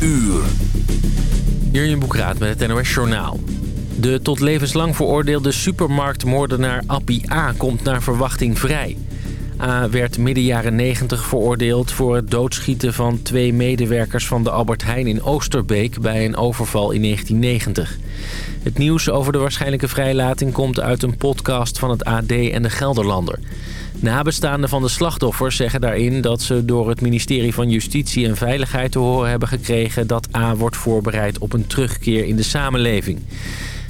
uur. Jurjen Boekraat met het NOS Journaal. De tot levenslang veroordeelde supermarktmoordenaar Appie A. komt naar verwachting vrij. A. werd midden jaren 90 veroordeeld voor het doodschieten van twee medewerkers van de Albert Heijn in Oosterbeek bij een overval in 1990. Het nieuws over de waarschijnlijke vrijlating komt uit een podcast van het AD en de Gelderlander. Nabestaanden van de slachtoffers zeggen daarin dat ze door het ministerie van Justitie en Veiligheid te horen hebben gekregen dat A wordt voorbereid op een terugkeer in de samenleving.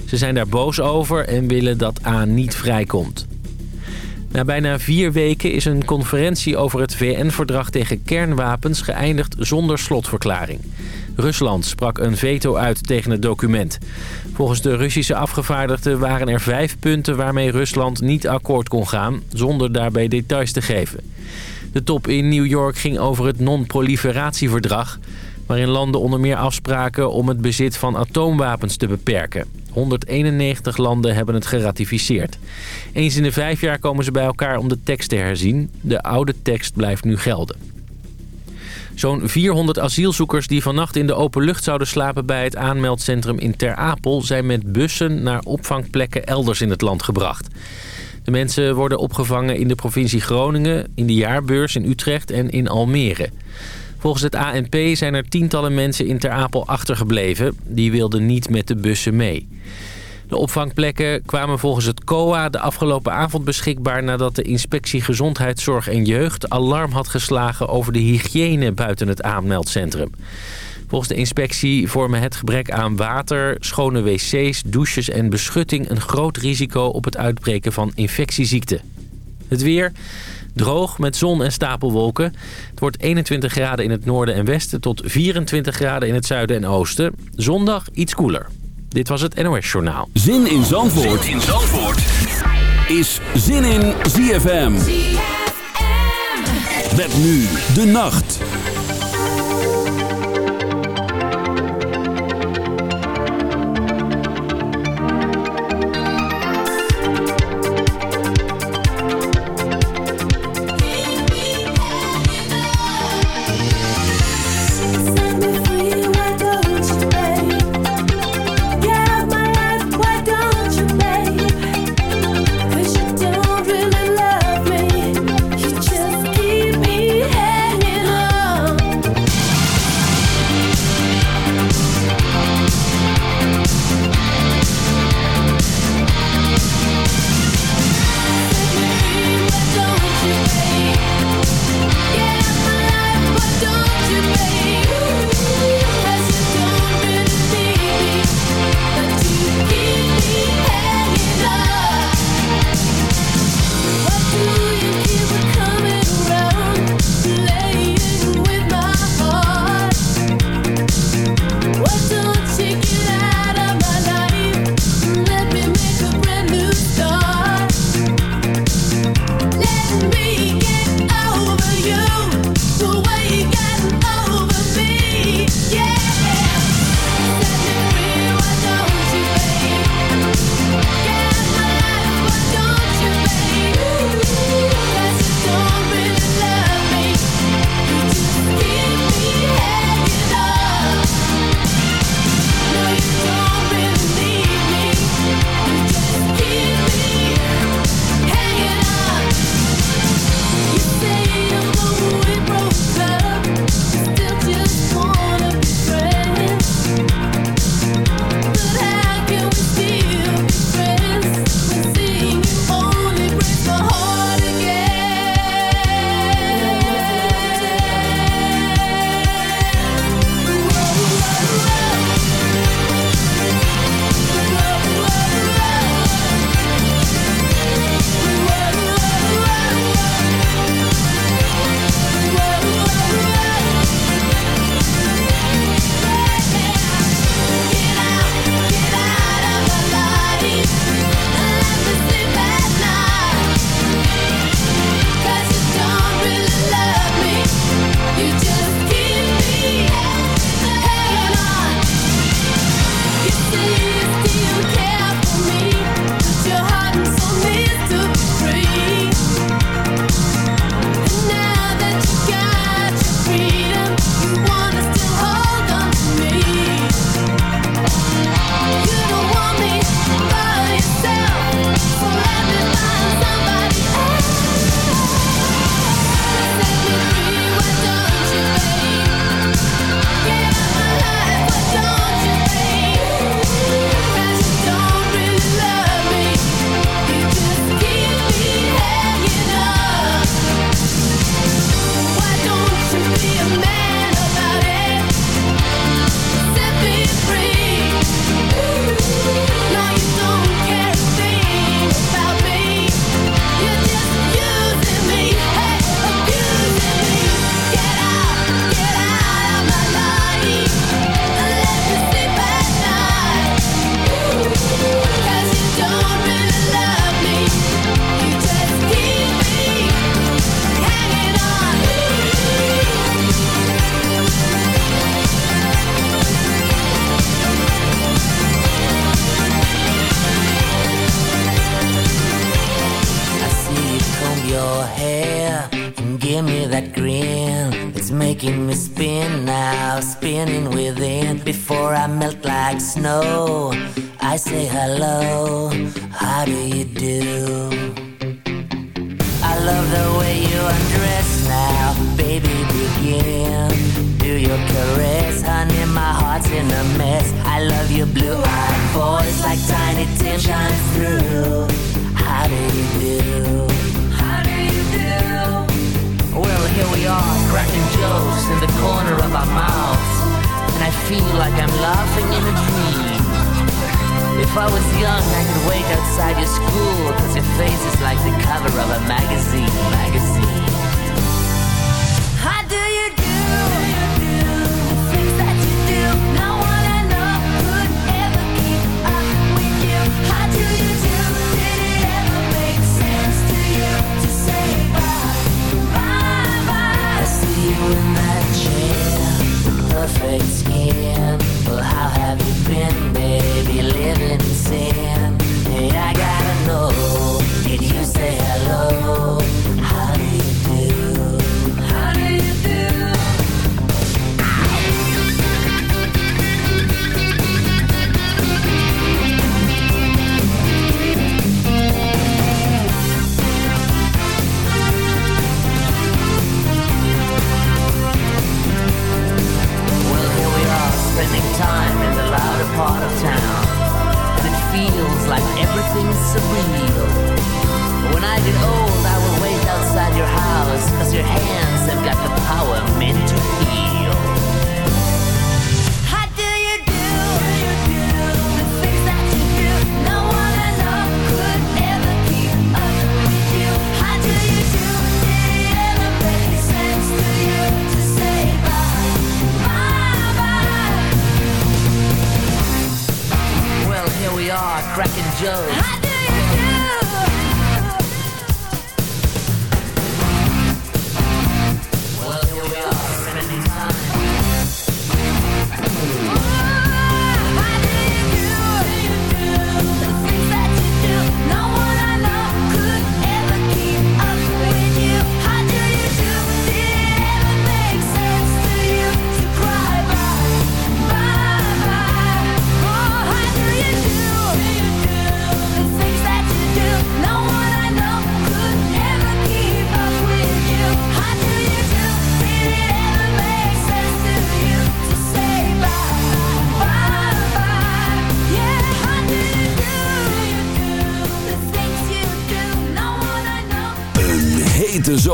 Ze zijn daar boos over en willen dat A niet vrijkomt. Na bijna vier weken is een conferentie over het VN-verdrag tegen kernwapens geëindigd zonder slotverklaring. Rusland sprak een veto uit tegen het document. Volgens de Russische afgevaardigden waren er vijf punten waarmee Rusland niet akkoord kon gaan, zonder daarbij details te geven. De top in New York ging over het non-proliferatieverdrag, waarin landen onder meer afspraken om het bezit van atoomwapens te beperken. 191 landen hebben het geratificeerd. Eens in de vijf jaar komen ze bij elkaar om de tekst te herzien. De oude tekst blijft nu gelden. Zo'n 400 asielzoekers die vannacht in de open lucht zouden slapen bij het aanmeldcentrum in Ter Apel... zijn met bussen naar opvangplekken elders in het land gebracht. De mensen worden opgevangen in de provincie Groningen, in de jaarbeurs in Utrecht en in Almere. Volgens het ANP zijn er tientallen mensen in Ter Apel achtergebleven. Die wilden niet met de bussen mee. De opvangplekken kwamen volgens het COA de afgelopen avond beschikbaar... nadat de inspectie Gezondheidszorg en Jeugd alarm had geslagen... over de hygiëne buiten het aanmeldcentrum. Volgens de inspectie vormen het gebrek aan water, schone wc's, douches en beschutting... een groot risico op het uitbreken van infectieziekten. Het weer... Droog met zon en stapelwolken. Het wordt 21 graden in het noorden en westen tot 24 graden in het zuiden en oosten. Zondag iets koeler. Dit was het NOS Journaal. Zin in Zandvoort, zin in Zandvoort. is Zin in ZFM. ZFM. Met nu de nacht.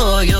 for you.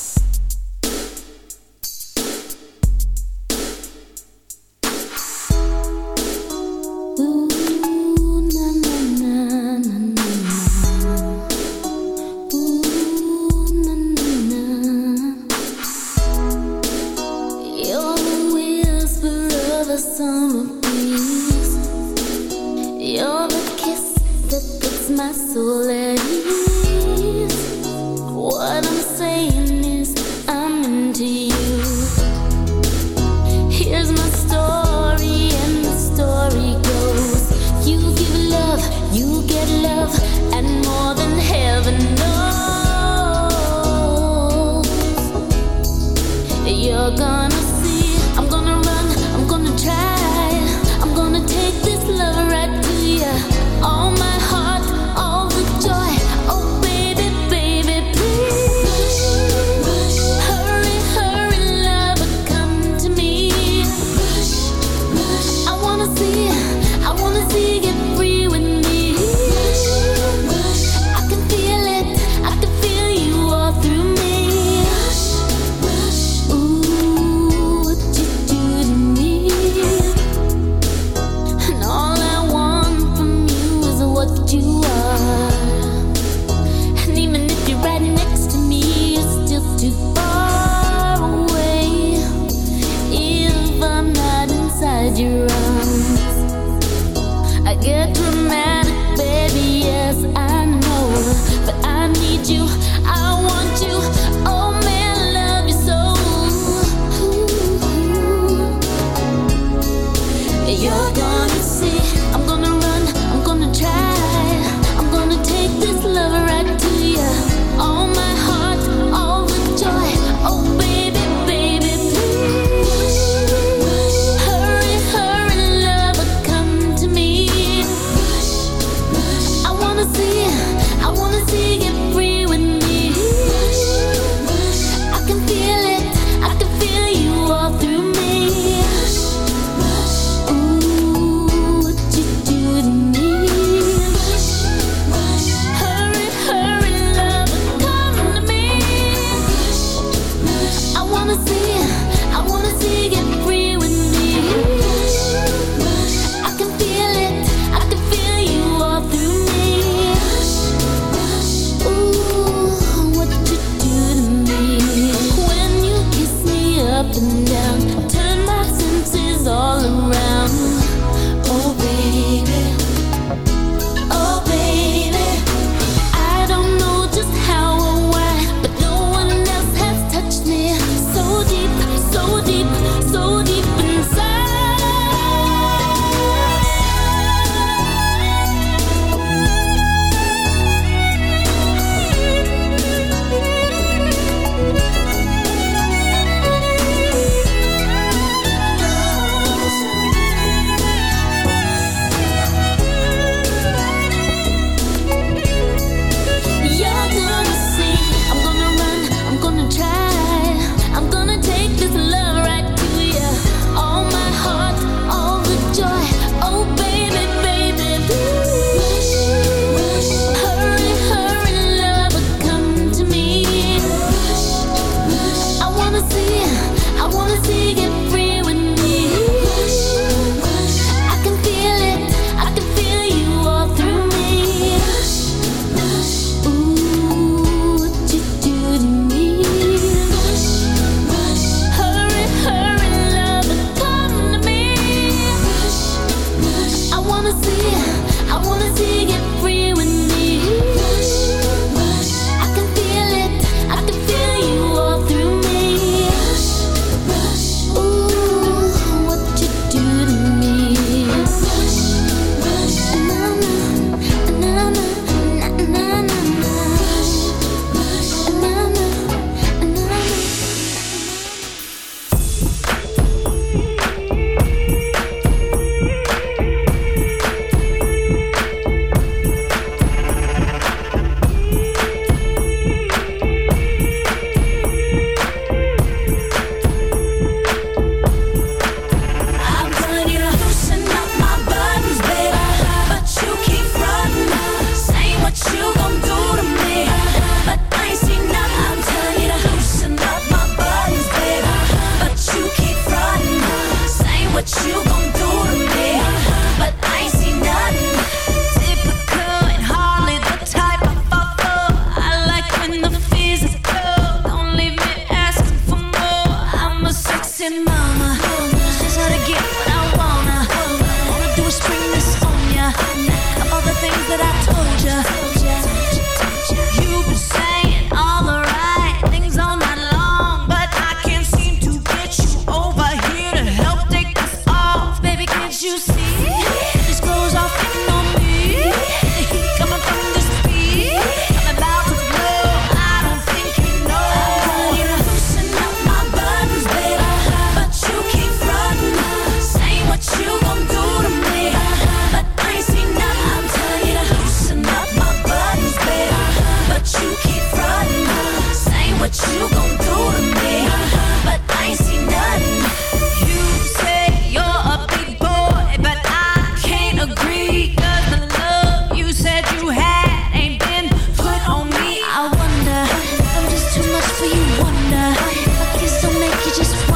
just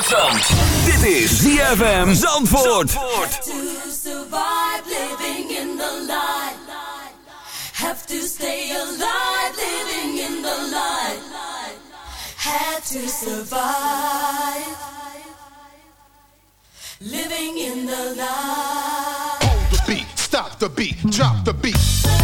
uit Zand. Dit is ZFM Zandvoort. Zandvoort. To survive living in the light. Have to stay alive living in the light. Had to survive. Living in the light. Hold the beat, stop the beat, drop the beat.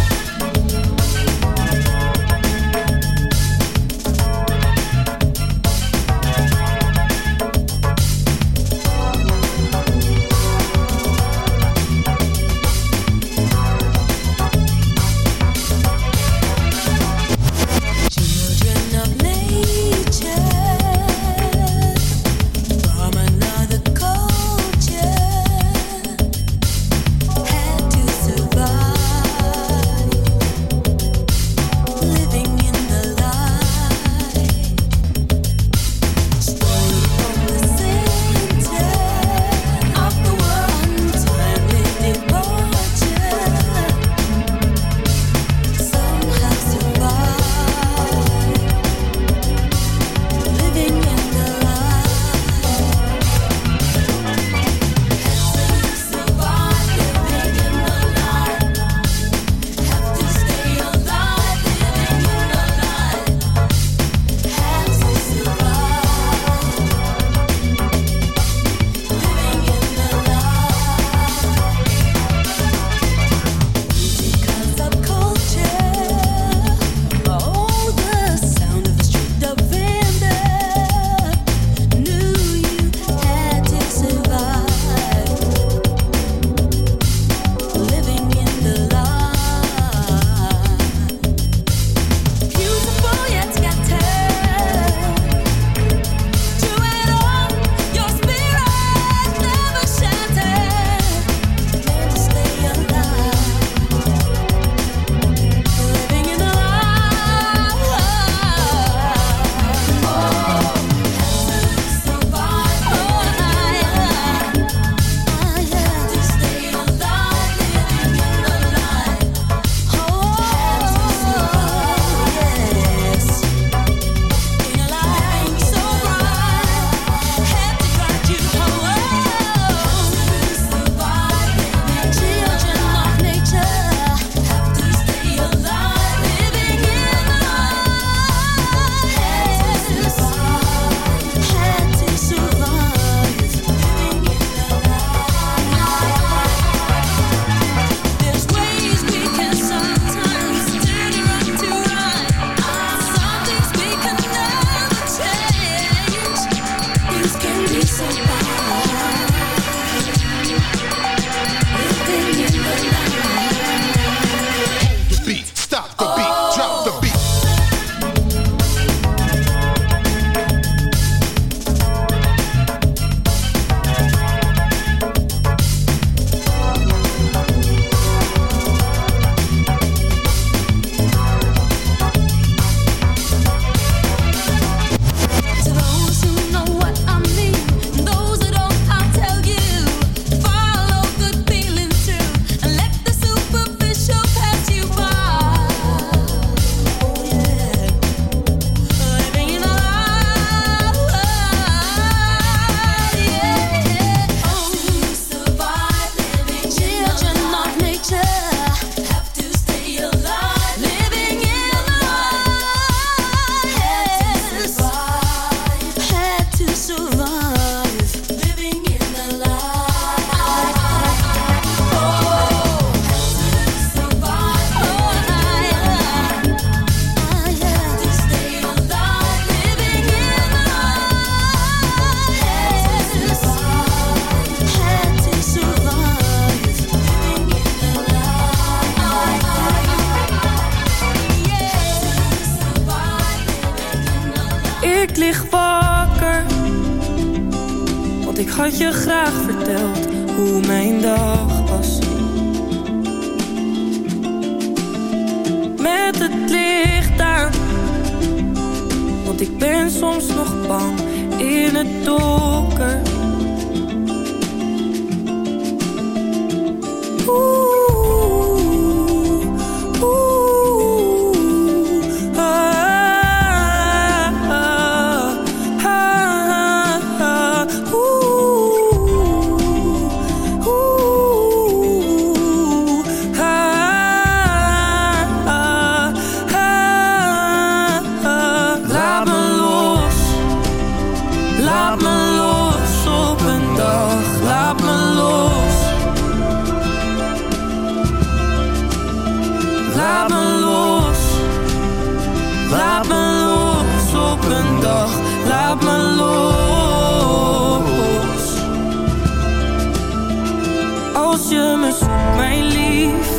Als je me zoekt, mijn lief,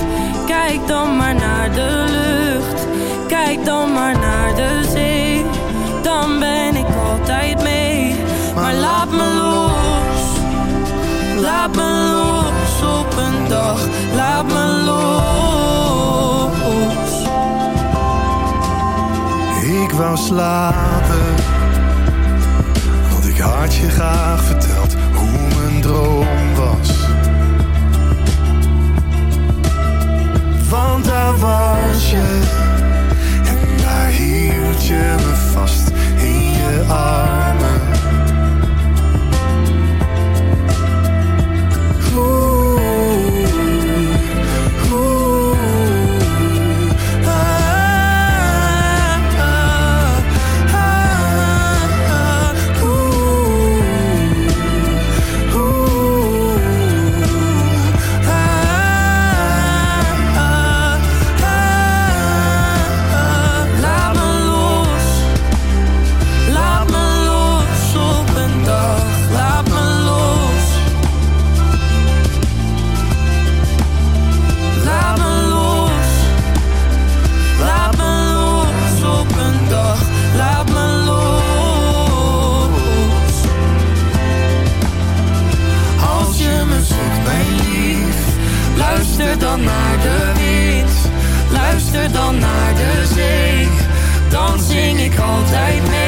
kijk dan maar naar de lucht. Kijk dan maar naar de zee, dan ben ik altijd mee. Maar laat me los, laat me los op een dag, laat me los. Ik wou slapen, want ik had je graag verteld Daar was je? En daar hield je me vast in je arm. dan naar de zee, dan zing ik altijd mee.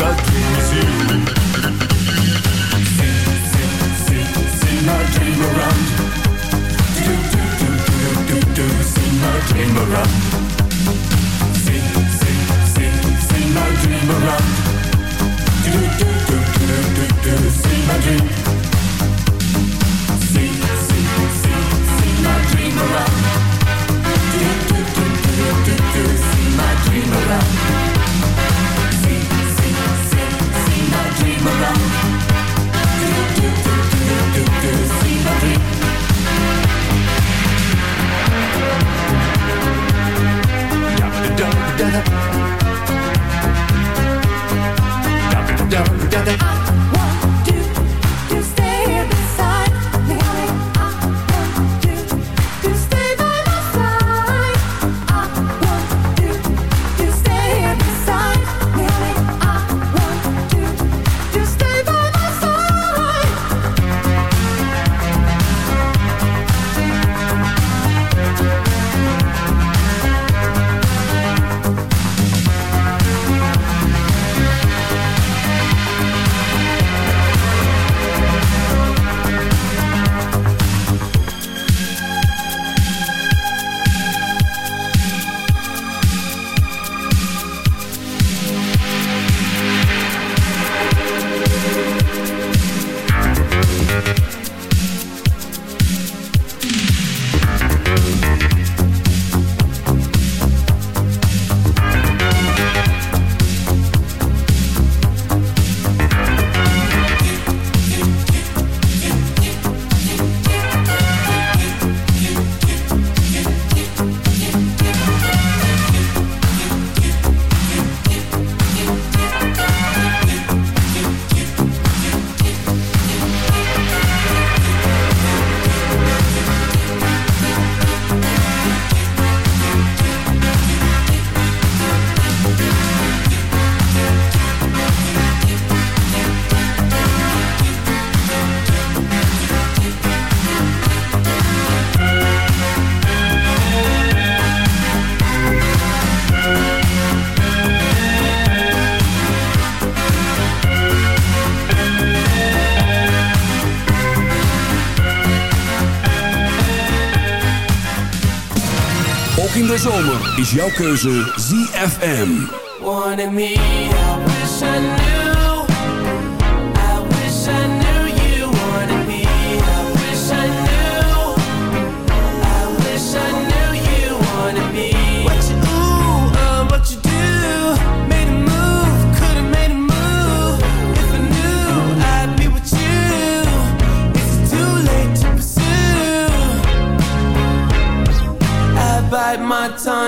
la you. Sing, sing, sing, sing dream around. Do, do, do, do, do, do, sing dream around. Sing, sing, sing, sing dream around. Do, do, do, do, do, do, sing dream. Yeah. De zomer is jouw keuze ZFM. Wanted me,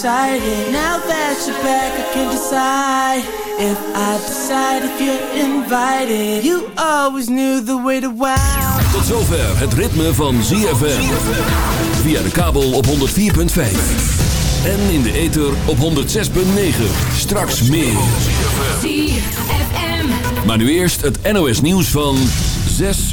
Cross-sighted. Now that you're back, I can decide if I decide if you're invited. You always knew the way to wow. Tot zover het ritme van ZFM. Via de kabel op 104.5. En in de ether op 106.9. Straks meer. ZFM. Maar nu eerst het NOS nieuws van 6